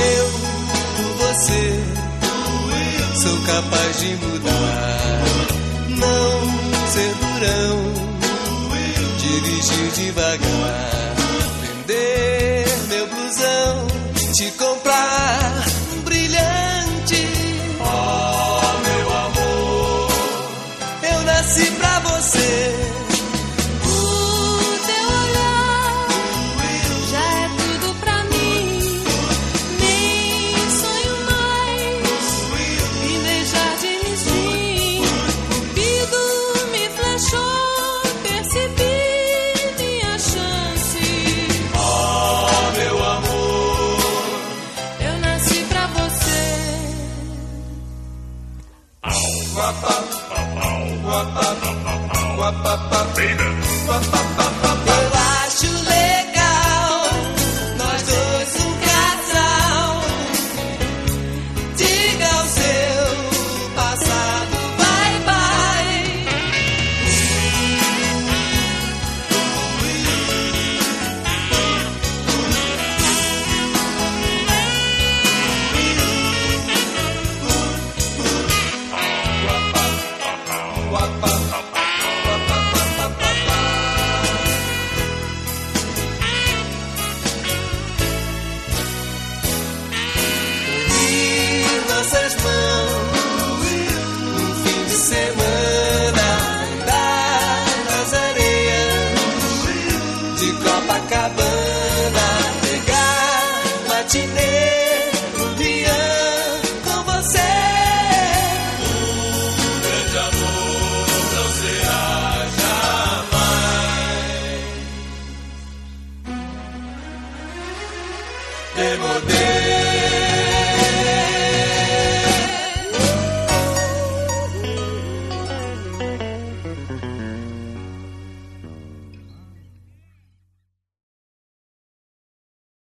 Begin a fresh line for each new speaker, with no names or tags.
Eu, você, sou capaz de mudar. Não ser durão, dirigir devagar, vender meu blusão, te comprar eu Copacabana, pegar matinê no Rian com você. Um grande amor não será jamais. Demodê.